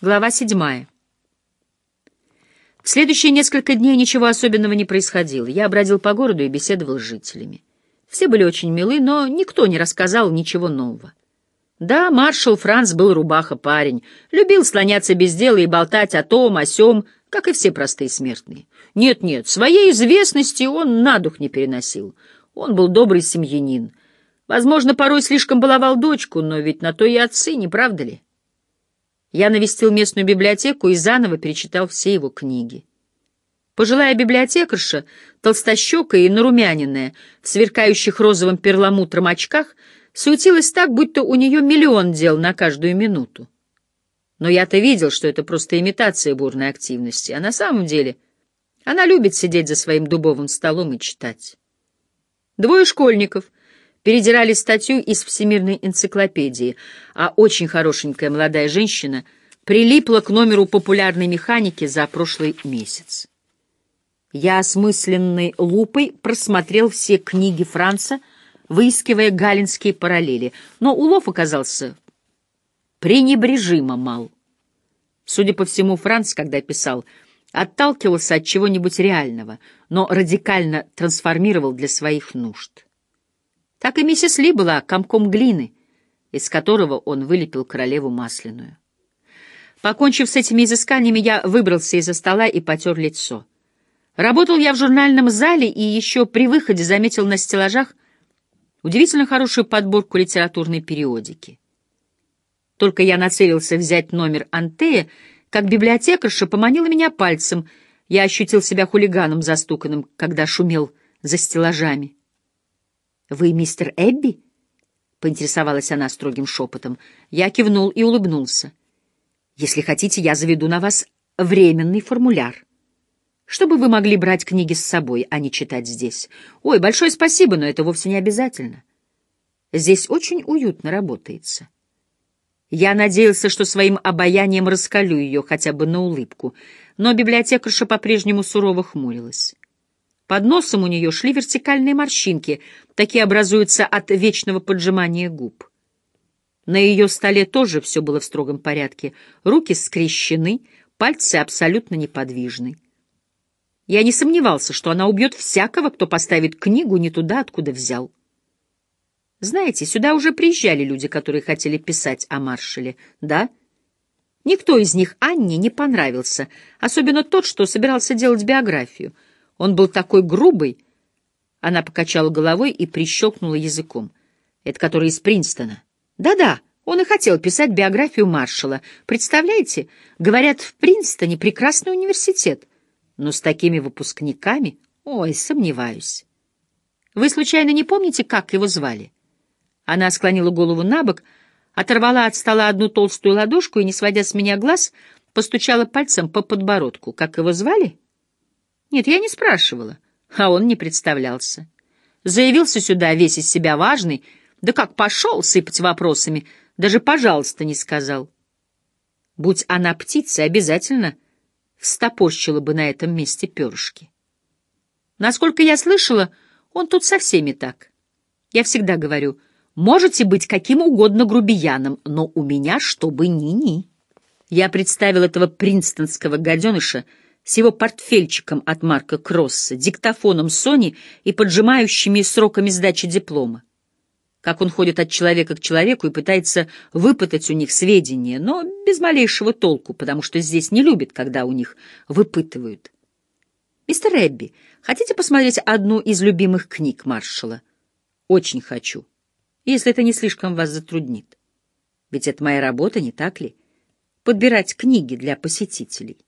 Глава седьмая. В следующие несколько дней ничего особенного не происходило. Я бродил по городу и беседовал с жителями. Все были очень милы, но никто не рассказал ничего нового. Да, маршал Франц был рубаха-парень, любил слоняться без дела и болтать о том, о сём, как и все простые смертные. Нет-нет, своей известности он на дух не переносил. Он был добрый семьянин. Возможно, порой слишком баловал дочку, но ведь на то и отцы, не правда ли? Я навестил местную библиотеку и заново перечитал все его книги. Пожилая библиотекарша, толстощекая и нарумяненная, в сверкающих розовым перламутром очках, суетилась так, будто у нее миллион дел на каждую минуту. Но я-то видел, что это просто имитация бурной активности, а на самом деле она любит сидеть за своим дубовым столом и читать. Двое школьников — передирали статью из Всемирной энциклопедии, а очень хорошенькая молодая женщина прилипла к номеру популярной механики за прошлый месяц. Я осмысленной лупой просмотрел все книги Франца, выискивая галинские параллели, но улов оказался пренебрежимо мал. Судя по всему, Франц, когда писал, отталкивался от чего-нибудь реального, но радикально трансформировал для своих нужд. Так и миссис Ли была комком глины, из которого он вылепил королеву масляную. Покончив с этими изысканиями, я выбрался из-за стола и потер лицо. Работал я в журнальном зале и еще при выходе заметил на стеллажах удивительно хорошую подборку литературной периодики. Только я нацелился взять номер Антея, как библиотекарша поманила меня пальцем. Я ощутил себя хулиганом застуканным, когда шумел за стеллажами. «Вы мистер Эбби?» — поинтересовалась она строгим шепотом. Я кивнул и улыбнулся. «Если хотите, я заведу на вас временный формуляр, чтобы вы могли брать книги с собой, а не читать здесь. Ой, большое спасибо, но это вовсе не обязательно. Здесь очень уютно работается». Я надеялся, что своим обаянием раскалю ее хотя бы на улыбку, но библиотекарша по-прежнему сурово хмурилась. Под носом у нее шли вертикальные морщинки, такие образуются от вечного поджимания губ. На ее столе тоже все было в строгом порядке. Руки скрещены, пальцы абсолютно неподвижны. Я не сомневался, что она убьет всякого, кто поставит книгу не туда, откуда взял. Знаете, сюда уже приезжали люди, которые хотели писать о маршале, да? Никто из них Анне не понравился, особенно тот, что собирался делать биографию — он был такой грубый. Она покачала головой и прищелкнула языком. Это который из Принстона. Да-да, он и хотел писать биографию маршала. Представляете, говорят, в Принстоне прекрасный университет. Но с такими выпускниками... Ой, сомневаюсь. Вы случайно не помните, как его звали? Она склонила голову на бок, оторвала от стола одну толстую ладошку и, не сводя с меня глаз, постучала пальцем по подбородку. Как его звали? Нет, я не спрашивала, а он не представлялся. Заявился сюда весь из себя важный, да как пошел сыпать вопросами, даже «пожалуйста» не сказал. Будь она птицей, обязательно встопорщила бы на этом месте перышки. Насколько я слышала, он тут со всеми так. Я всегда говорю, можете быть каким угодно грубияном, но у меня чтобы ни-ни. Я представил этого принстонского гаденыша, с его портфельчиком от Марка Кросса, диктофоном Сони и поджимающими сроками сдачи диплома. Как он ходит от человека к человеку и пытается выпытать у них сведения, но без малейшего толку, потому что здесь не любят, когда у них выпытывают. «Мистер Эбби, хотите посмотреть одну из любимых книг маршала?» «Очень хочу, если это не слишком вас затруднит. Ведь это моя работа, не так ли? Подбирать книги для посетителей».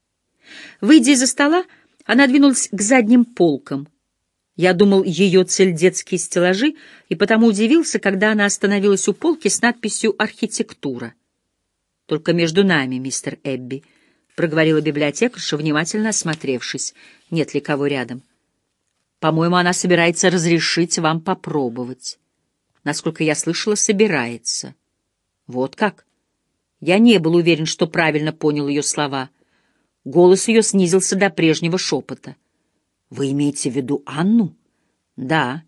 Выйдя из-за стола, она двинулась к задним полкам. Я думал, ее цель — детские стеллажи, и потому удивился, когда она остановилась у полки с надписью «Архитектура». «Только между нами, мистер Эбби», — проговорила библиотекарша, внимательно осмотревшись, нет ли кого рядом. «По-моему, она собирается разрешить вам попробовать. Насколько я слышала, собирается». «Вот как?» Я не был уверен, что правильно понял ее слова — Голос ее снизился до прежнего шепота. «Вы имеете в виду Анну?» «Да».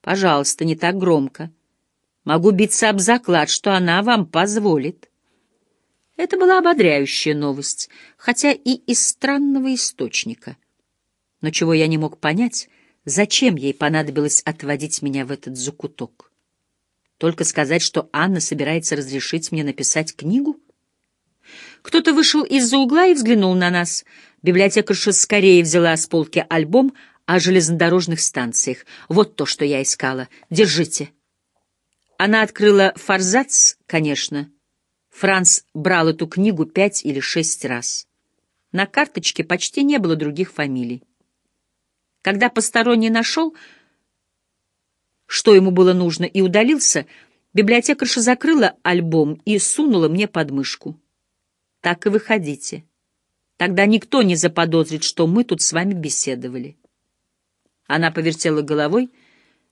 «Пожалуйста, не так громко. Могу биться об заклад, что она вам позволит». Это была ободряющая новость, хотя и из странного источника. Но чего я не мог понять, зачем ей понадобилось отводить меня в этот закуток? Только сказать, что Анна собирается разрешить мне написать книгу? Кто-то вышел из-за угла и взглянул на нас. Библиотекарша скорее взяла с полки альбом о железнодорожных станциях. Вот то, что я искала. Держите. Она открыла форзац, конечно, — Франц брал эту книгу пять или шесть раз. На карточке почти не было других фамилий. Когда посторонний нашел, что ему было нужно, и удалился, библиотекарша закрыла альбом и сунула мне под мышку. Так и выходите. Тогда никто не заподозрит, что мы тут с вами беседовали. Она повертела головой,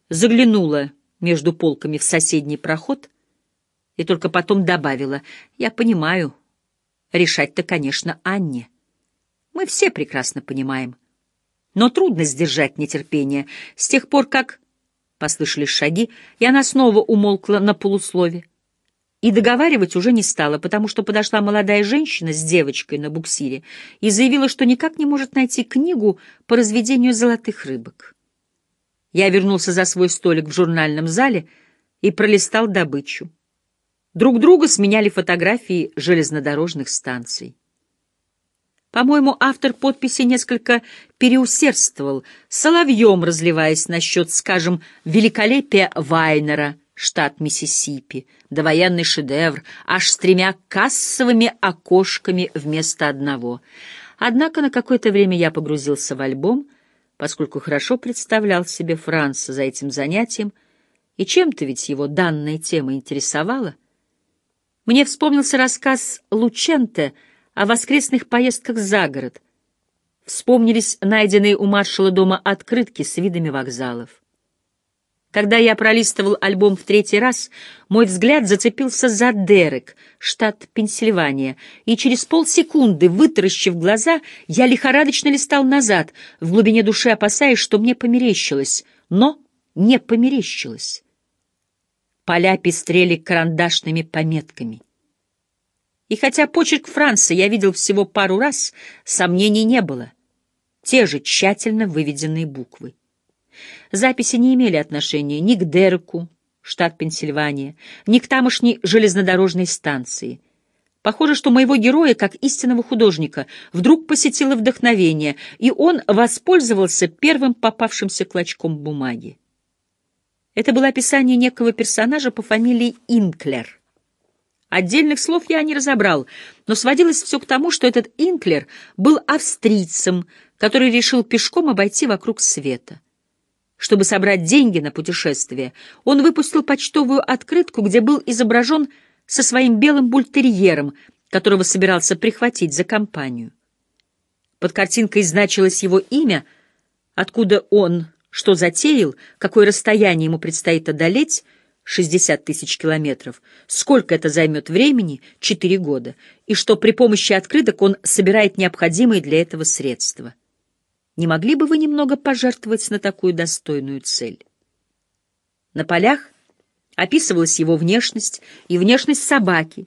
заглянула между полками в соседний проход — и только потом добавила, «Я понимаю, решать-то, конечно, Анне. Мы все прекрасно понимаем. Но трудно сдержать нетерпение. С тех пор, как...» Послышались шаги, и она снова умолкла на полуслове. И договаривать уже не стала, потому что подошла молодая женщина с девочкой на буксире и заявила, что никак не может найти книгу по разведению золотых рыбок. Я вернулся за свой столик в журнальном зале и пролистал добычу. Друг друга сменяли фотографии железнодорожных станций. По-моему, автор подписи несколько переусердствовал, соловьем разливаясь насчет, скажем, великолепия Вайнера, штат Миссисипи, довоенный шедевр, аж с тремя кассовыми окошками вместо одного. Однако на какое-то время я погрузился в альбом, поскольку хорошо представлял себе Франца за этим занятием, и чем-то ведь его данная тема интересовала — мне вспомнился рассказ Лученте о воскресных поездках за город. Вспомнились найденные у маршала дома открытки с видами вокзалов. Когда я пролистывал альбом в третий раз, мой взгляд зацепился за Дерек, штат Пенсильвания, и через полсекунды, вытаращив глаза, я лихорадочно листал назад, в глубине души опасаясь, что мне померещилось, но не померещилось. Поля пестрели карандашными пометками. И хотя почерк Франца я видел всего пару раз, сомнений не было. Те же тщательно выведенные буквы. Записи не имели отношения ни к Дереку, штат Пенсильвания, ни к тамошней железнодорожной станции. Похоже, что моего героя, как истинного художника, вдруг посетило вдохновение, и он воспользовался первым попавшимся клочком бумаги. Это было описание некого персонажа по фамилии Инклер. Отдельных слов я не разобрал, но сводилось все к тому, что этот Инклер был австрийцем, который решил пешком обойти вокруг света. Чтобы собрать деньги на путешествие, он выпустил почтовую открытку, где был изображен со своим белым бультерьером, которого собирался прихватить за компанию. Под картинкой значилось его имя, откуда он что затеял, какое расстояние ему предстоит одолеть, 60 тысяч километров, сколько это займет времени, 4 года, и что при помощи открыток он собирает необходимые для этого средства. Не могли бы вы немного пожертвовать на такую достойную цель? На полях описывалась его внешность и внешность собаки,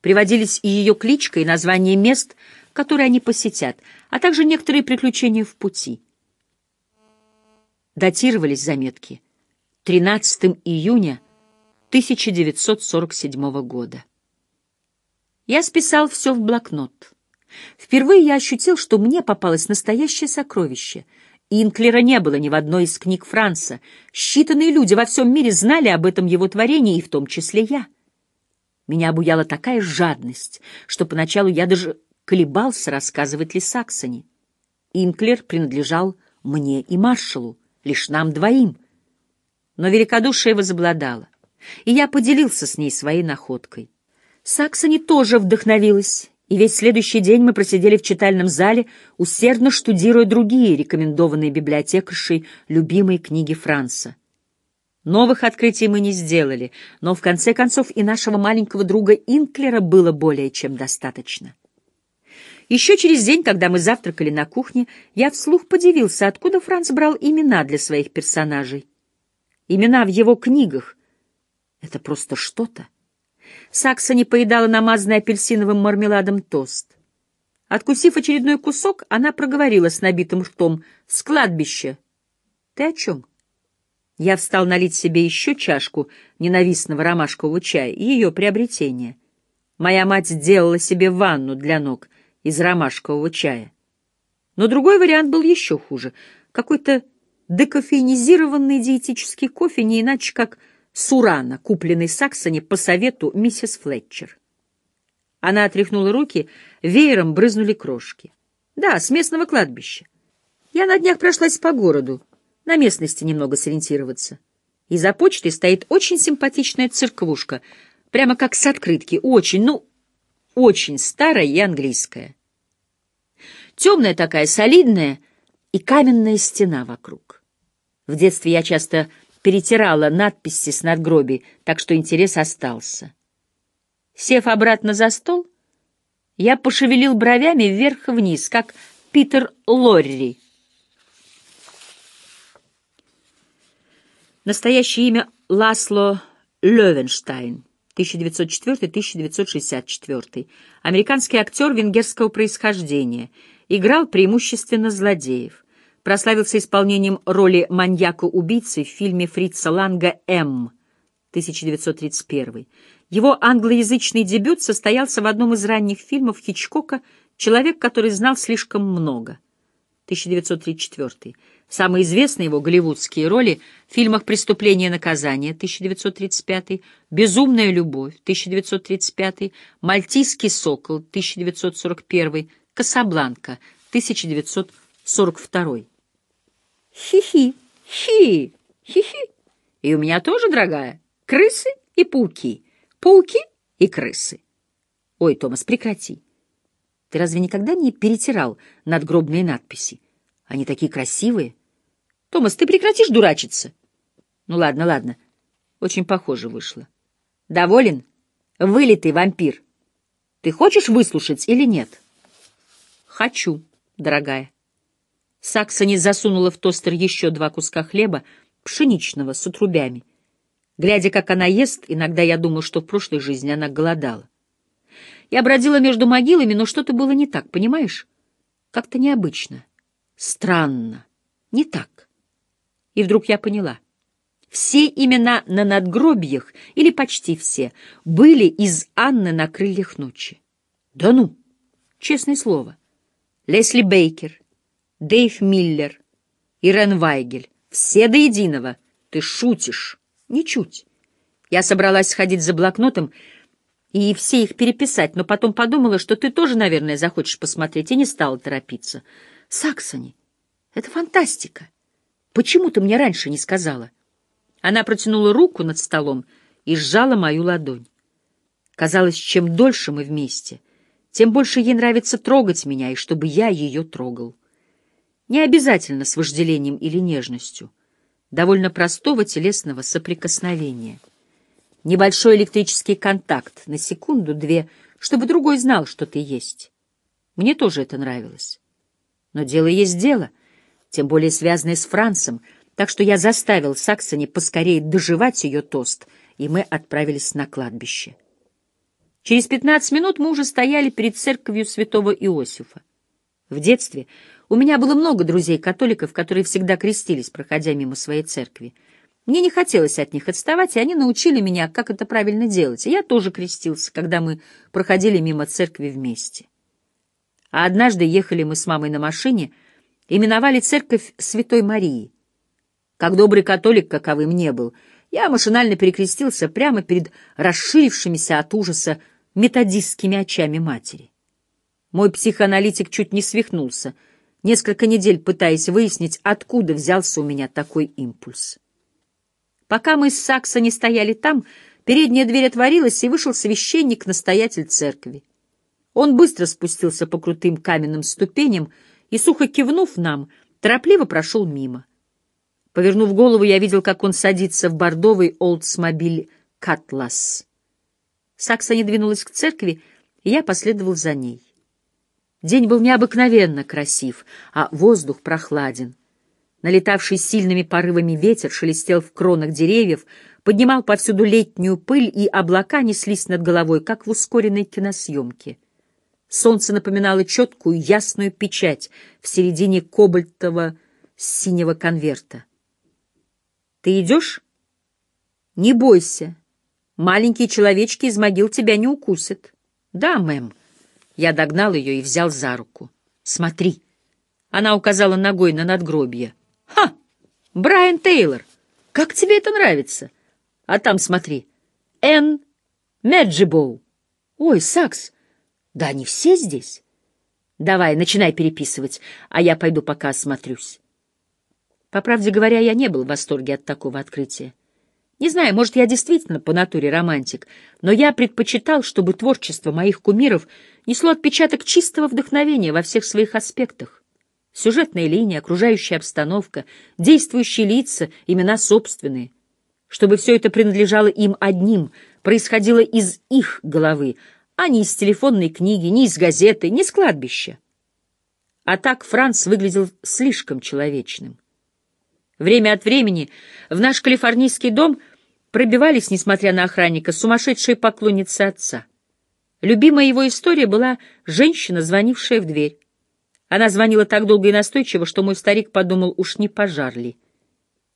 приводились и ее кличка, и название мест, которые они посетят, а также некоторые приключения в пути — датировались заметки 13 июня 1947 года. Я списал все в блокнот. Впервые я ощутил, что мне попалось настоящее сокровище. Инклера не было ни в одной из книг Франца. Считанные люди во всем мире знали об этом его творении, и в том числе я. Меня обуяла такая жадность, что поначалу я даже колебался, рассказывать ли Саксоне. Инклер принадлежал мне и маршалу лишь нам двоим. Но великодушие возобладало, и я поделился с ней своей находкой. Саксони тоже вдохновилась, и весь следующий день мы просидели в читальном зале, усердно штудируя другие рекомендованные библиотекаршей любимые книги Франца. Новых открытий мы не сделали, но в конце концов и нашего маленького друга Инклера было более чем достаточно. Еще через день, когда мы завтракали на кухне, я вслух подивился, откуда Франц брал имена для своих персонажей. Имена в его книгах — это просто что-то. Саксони поедала намазанный апельсиновым мармеладом тост. Откусив очередной кусок, она проговорила с набитым ртом. «С кладбища!» «Ты о чем?» Я встал налить себе еще чашку ненавистного ромашкового чая и ее приобретение. Моя мать сделала себе ванну для ног из ромашкового чая. Но другой вариант был еще хуже. Какой-то декофеинизированный диетический кофе, не иначе как сурана, купленный Саксоне по совету миссис Флетчер. Она отряхнула руки, веером брызнули крошки. Да, с местного кладбища. Я на днях прошлась по городу, на местности немного сориентироваться. И за почтой стоит очень симпатичная церквушка, прямо как с открытки, очень, ну, очень старая и английская. Темная такая, солидная и каменная стена вокруг. В детстве я часто перетирала надписи с надгробий, так что интерес остался. Сев обратно за стол, я пошевелил бровями вверх-вниз, как Питер Лорри. Настоящее имя Ласло Левенштайн, 1904-1964. Американский актер венгерского происхождения. Играл преимущественно злодеев прославился исполнением роли маньяка-убийцы в фильме Фрица Ланга «М» 1931. Его англоязычный дебют состоялся в одном из ранних фильмов Хичкока «Человек, который знал слишком много» 1934. Самые известные его голливудские роли в фильмах «Преступление и наказание» 1935, «Безумная любовь» 1935, «Мальтийский сокол» 1941, «Касабланка» 1942. Хи-хи, хи, хи-хи. И у меня тоже, дорогая, крысы и пауки, пауки и крысы. Ой, Томас, прекрати. Ты разве никогда не перетирал надгробные надписи? Они такие красивые. Томас, ты прекратишь дурачиться? Ну ладно, ладно. Очень похоже вышло. Доволен? Вылитый вампир. Ты хочешь выслушать или нет? Хочу, дорогая. Саксони засунула в тостер еще два куска хлеба, пшеничного, с отрубями. Глядя, как она ест, иногда я думаю, что в прошлой жизни она голодала. Я бродила между могилами, но что-то было не так, понимаешь? Как-то необычно, странно, не так. И вдруг я поняла. Все имена на надгробиях, или почти все, были из Анны на крыльях ночи. Да ну, честное слово. Лесли Бейкер, Дэйв Миллер и Рен Вайгель. Все до единого. Ты шутишь. Ничуть. Я собралась сходить за блокнотом и все их переписать, но потом подумала, что ты тоже, наверное, захочешь посмотреть, и не стала торопиться. Саксони, это фантастика. Почему ты мне раньше не сказала? Она протянула руку над столом и сжала мою ладонь. Казалось, чем дольше мы вместе, тем больше ей нравится трогать меня, и чтобы я ее трогал. Не обязательно с вожделением или нежностью, довольно простого телесного соприкосновения. Небольшой электрический контакт на секунду-две, чтобы другой знал, что ты есть. Мне тоже это нравилось. Но дело есть дело, тем более связанное с Францем, так что я заставил Саксони поскорее доживать ее тост, и мы отправились на кладбище. Через пятнадцать минут мы уже стояли перед церковью святого Иосифа. В детстве у меня было много друзей-католиков, которые всегда крестились, проходя мимо своей церкви. Мне не хотелось от них отставать, и они научили меня, как это правильно делать. И я тоже крестился, когда мы проходили мимо церкви вместе. А однажды ехали мы с мамой на машине и миновали церковь Святой Марии. Как добрый католик, каковым не был, я машинально перекрестился прямо перед расширившимися от ужаса методистскими очами матери. Мой психоаналитик чуть не свихнулся — несколько недель пытаясь выяснить, откуда взялся у меня такой импульс. Пока мы с Сакса не стояли там, передняя дверь отворилась, и вышел священник-настоятель церкви. Он быстро спустился по крутым каменным ступеням и, сухо кивнув нам, торопливо прошел мимо. Повернув голову, я видел, как он садится в бордовый олдсмобиль «Катлас». Сакса не двинулась к церкви, и я последовал за ней. День был необыкновенно красив, а воздух прохладен. Налетавший сильными порывами ветер шелестел в кронах деревьев, поднимал повсюду летнюю пыль, и облака неслись над головой, как в ускоренной киносъемке. Солнце напоминало четкую, ясную печать в середине кобальтового синего конверта. «Ты идешь?» «Не бойся. Маленькие человечки из могил тебя не укусят». «Да, мэм». Я догнал ее и взял за руку. «Смотри». Она указала ногой на надгробье. «Ха! Брайан Тейлор! Как тебе это нравится?» А там смотри. Эн Меджибоу. Ой, Сакс. Да они все здесь. Давай, начинай переписывать, а я пойду пока осмотрюсь. По правде говоря, я не был в восторге от такого открытия. Не знаю, может, я действительно по натуре романтик, но я предпочитал, чтобы творчество моих кумиров несло отпечаток чистого вдохновения во всех своих аспектах. Сюжетная линия, окружающая обстановка, действующие лица, имена собственные — чтобы все это принадлежало им одним, происходило из их головы, а не из телефонной книги, не из газеты, не с кладбища. А так Франц выглядел слишком человечным. Время от времени в наш калифорнийский дом пробивались, несмотря на охранника, сумасшедшие поклонницы отца. Любимая его история была женщина, звонившая в дверь. Она звонила так долго и настойчиво, что мой старик подумал, уж не пожар ли.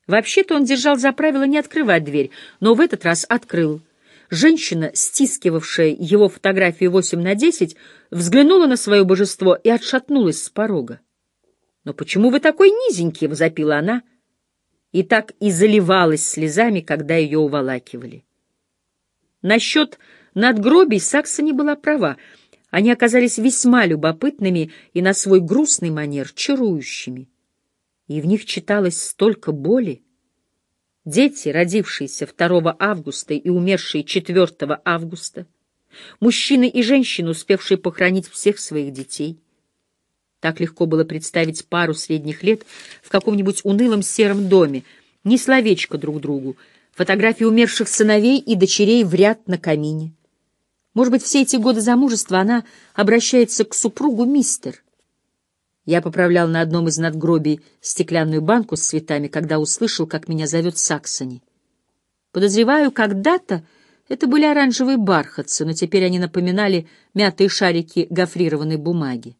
Вообще-то он держал за правило не открывать дверь, но в этот раз открыл. Женщина, стискивавшая его фотографию 8 на 10, взглянула на свое божество и отшатнулась с порога. «Но почему вы такой низенький?» — возопила она. И так и заливалась слезами, когда ее уволакивали. Насчет надгробий Сакса не была права. Они оказались весьма любопытными и на свой грустный манер чарующими и в них читалось столько боли. Дети, родившиеся 2 августа и умершие 4 августа, мужчины и женщины, успевшие похоронить всех своих детей. Так легко было представить пару средних лет в каком-нибудь унылом сером доме, ни словечко друг другу, фотографии умерших сыновей и дочерей в ряд на камине. Может быть, все эти годы замужества она обращается к супругу мистер, я поправлял на одном из надгробий стеклянную банку с цветами, когда услышал, как меня зовет Саксони. Подозреваю, когда-то это были оранжевые бархатцы, но теперь они напоминали мятые шарики гофрированной бумаги.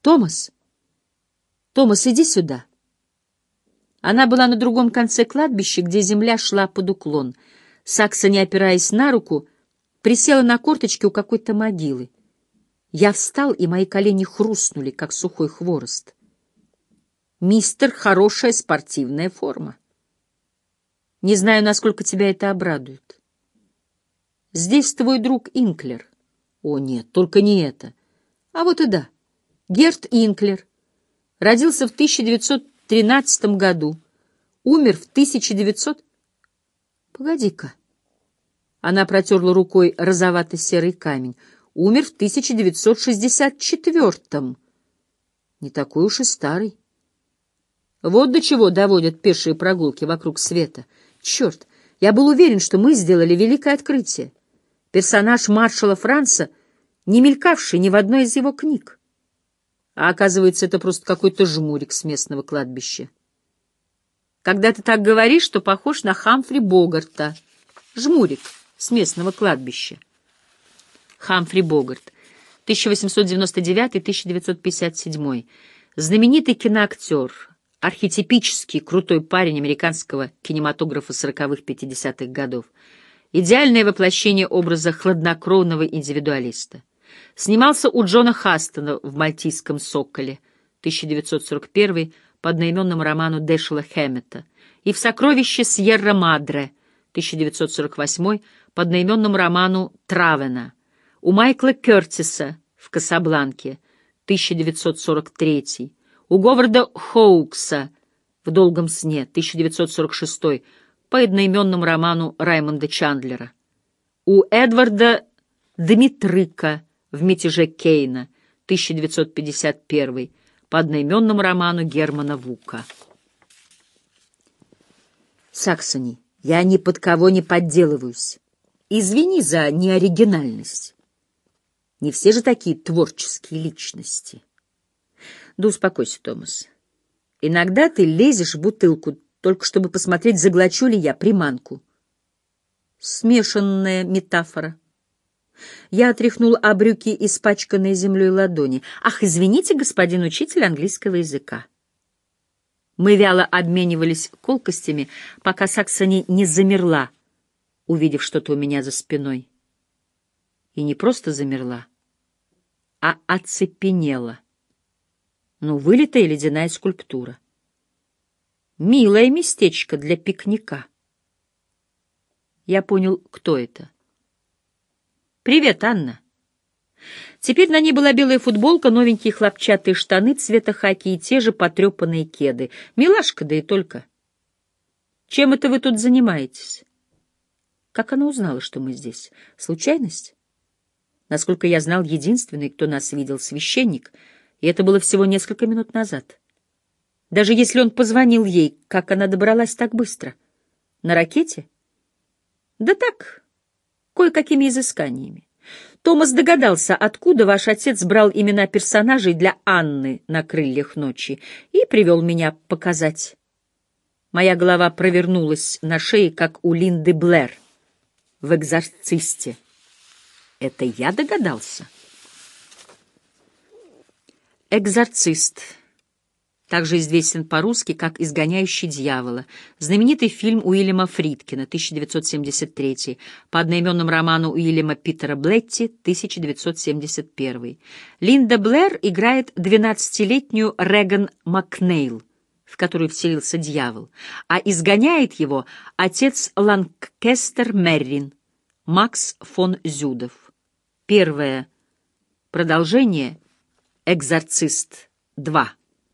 «Томас! Томас, иди сюда!» Она была на другом конце кладбища, где земля шла под уклон. Саксони, опираясь на руку, присела на корточки у какой-то могилы. Я встал, и мои колени хрустнули, как сухой хворост. «Мистер, хорошая спортивная форма. Не знаю, насколько тебя это обрадует. Здесь твой друг Инклер. О, нет, только не это. А вот и да. Герт Инклер. Родился в 1913 году. Умер в 1900... Погоди-ка. Она протерла рукой розовато-серый камень умер в 1964-м. Не такой уж и старый. Вот до чего доводят пешие прогулки вокруг света. Черт, я был уверен, что мы сделали великое открытие. Персонаж маршала Франца, не мелькавший ни в одной из его книг. А оказывается, это просто какой-то жмурик с местного кладбища. Когда ты так говоришь, то похож на Хамфри Богарта. Жмурик с местного кладбища. Хамфри Богарт, 1899-1957. Знаменитый киноактер, архетипический крутой парень американского кинематографа 40-х-50-х годов. Идеальное воплощение образа хладнокровного индивидуалиста. Снимался у Джона Хастона в «Мальтийском соколе» 1941 по одноименному роману Дэшела Хэммета и в «Сокровище Сьерра-Мадре» 1948 по одноименному роману Травена у Майкла Кертиса в «Касабланке» 1943, у Говарда Хоукса в «Долгом сне» 1946 по одноименному роману Раймонда Чандлера, у Эдварда Дмитрыка в «Мятеже Кейна» 1951 по одноименному роману Германа Вука. Саксони, я ни под кого не подделываюсь. Извини за неоригинальность. Не все же такие творческие личности. Да успокойся, Томас. Иногда ты лезешь в бутылку, только чтобы посмотреть, заглочу ли я приманку. Смешанная метафора. Я отряхнул о брюки, испачканные землей ладони. «Ах, извините, господин учитель английского языка!» Мы вяло обменивались колкостями, пока Саксони не замерла, увидев что-то у меня за спиной. И не просто замерла, а оцепенела. Ну, вылитая ледяная скульптура. Милое местечко для пикника. Я понял, кто это. «Привет, Анна». Теперь на ней была белая футболка, новенькие хлопчатые штаны цвета хаки и те же потрепанные кеды. Милашка, да и только. «Чем это вы тут занимаетесь?» Как она узнала, что мы здесь? Случайность? Насколько я знал, единственный, кто нас видел, священник, и это было всего несколько минут назад. Даже если он позвонил ей, как она добралась так быстро? На ракете? Да так, кое-какими изысканиями. Томас догадался, откуда ваш отец брал имена персонажей для Анны на крыльях ночи, и привел меня показать. Моя голова провернулась на шее, как у Линды Блэр в «Экзорцисте». Это я догадался? «Экзорцист» также известен по-русски как «Изгоняющий дьявола», знаменитый фильм Уильяма Фридкина, 1973, по одноименному роману Уильяма Питера Блетти, 1971. Линда Блэр играет 12-летнюю Реган Макнейл, в которую вселился дьявол, а изгоняет его отец Ланкестер Меррин, Макс фон Зюдов. Первое продолжение «Экзорцист 2».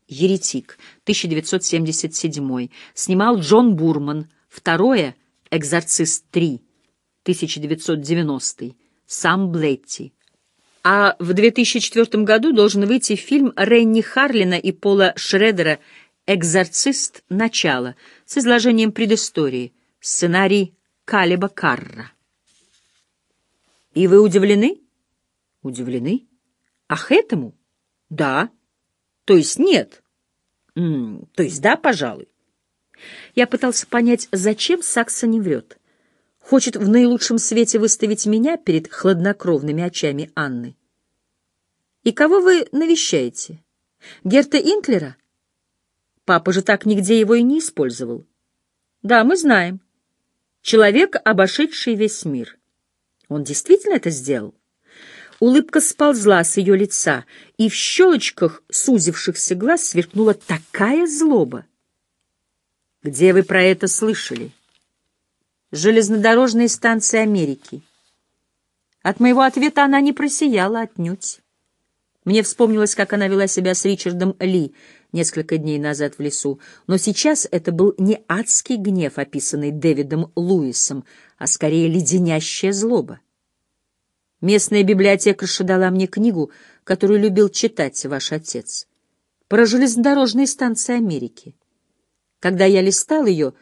«Еретик», 1977, снимал Джон Бурман, второе «Экзорцист 3», 1990, сам Блетти. А в 2004 году должен выйти фильм Ренни Харлина и Пола Шредера «Экзорцист. Начало» с изложением предыстории, сценарий Калиба Карра. И вы удивлены? Удивлены? Ах, этому? Да. То есть нет. М -м, то есть да, пожалуй. Я пытался понять, зачем Сакса не врет. Хочет в наилучшем свете выставить меня перед хладнокровными очами Анны. И кого вы навещаете? Герта Инклера? Папа же так нигде его и не использовал. Да, мы знаем. Человек, обошедший весь мир. Он действительно это сделал? Улыбка сползла с ее лица, и в щелочках сузившихся глаз сверкнула такая злоба. «Где вы про это слышали?» «Железнодорожные станции Америки». От моего ответа она не просияла отнюдь. Мне вспомнилось, как она вела себя с Ричардом Ли несколько дней назад в лесу, но сейчас это был не адский гнев, описанный Дэвидом Луисом, а скорее леденящая злоба. Местная библиотекарша дала мне книгу, которую любил читать ваш отец, про железнодорожные станции Америки. Когда я листал ее,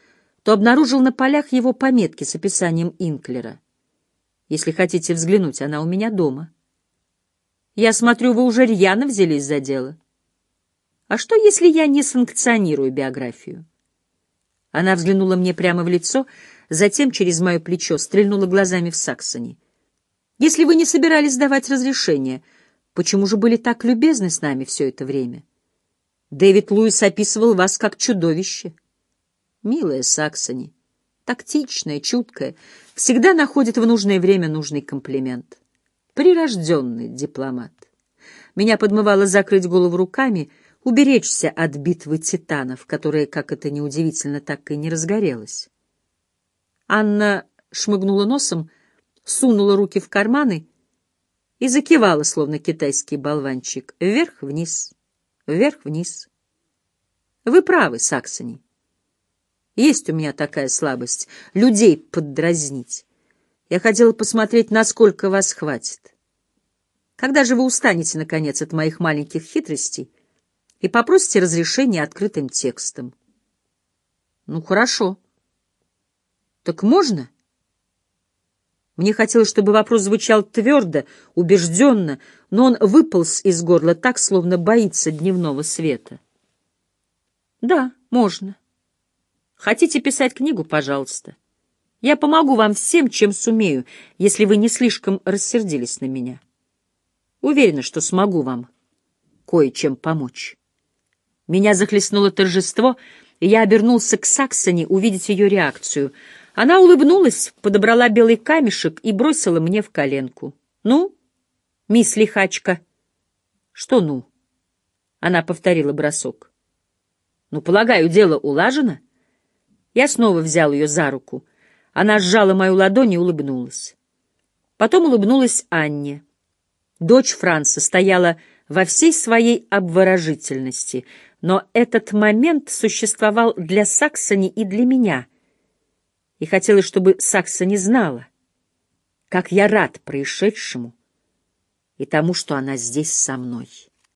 то обнаружил на полях его пометки с описанием Инклера. Если хотите взглянуть, она у меня дома. Я смотрю, вы уже рьяно взялись за дело. А что, если я не санкционирую биографию? Она взглянула мне прямо в лицо, затем через мое плечо стрельнула глазами в Саксоне. Если вы не собирались давать разрешение, почему же были так любезны с нами все это время? Дэвид Луис описывал вас как чудовище. Милая Саксони, тактичная, чуткая, всегда находит в нужное время нужный комплимент. Прирожденный дипломат. Меня подмывало закрыть голову руками, уберечься от битвы титанов, которая, как это неудивительно, так и не разгорелась. Анна шмыгнула носом, сунула руки в карманы и закивала, словно китайский болванчик, вверх-вниз, вверх-вниз. Вы правы, Саксони. Есть у меня такая слабость — людей поддразнить. Я хотела посмотреть, насколько вас хватит. Когда же вы устанете, наконец, от моих маленьких хитростей и попросите разрешения открытым текстом? Ну, хорошо. Так можно? — мне хотелось, чтобы вопрос звучал твердо, убежденно, но он выполз из горла так, словно боится дневного света. Да, можно. Хотите писать книгу, пожалуйста. Я помогу вам всем, чем сумею, если вы не слишком рассердились на меня. Уверена, что смогу вам кое-чем помочь. Меня захлестнуло торжество, и я обернулся к Саксоне увидеть ее реакцию. Она улыбнулась, подобрала белый камешек и бросила мне в коленку. «Ну, мисс Лихачка?» «Что «ну»?» Она повторила бросок. «Ну, полагаю, дело улажено?» Я снова взял ее за руку. Она сжала мою ладонь и улыбнулась. Потом улыбнулась Анне. Дочь Франца стояла во всей своей обворожительности, но этот момент существовал для Саксони и для меня, и хотелось, чтобы Саксони знала, как я рад происшедшему и тому, что она здесь со мной.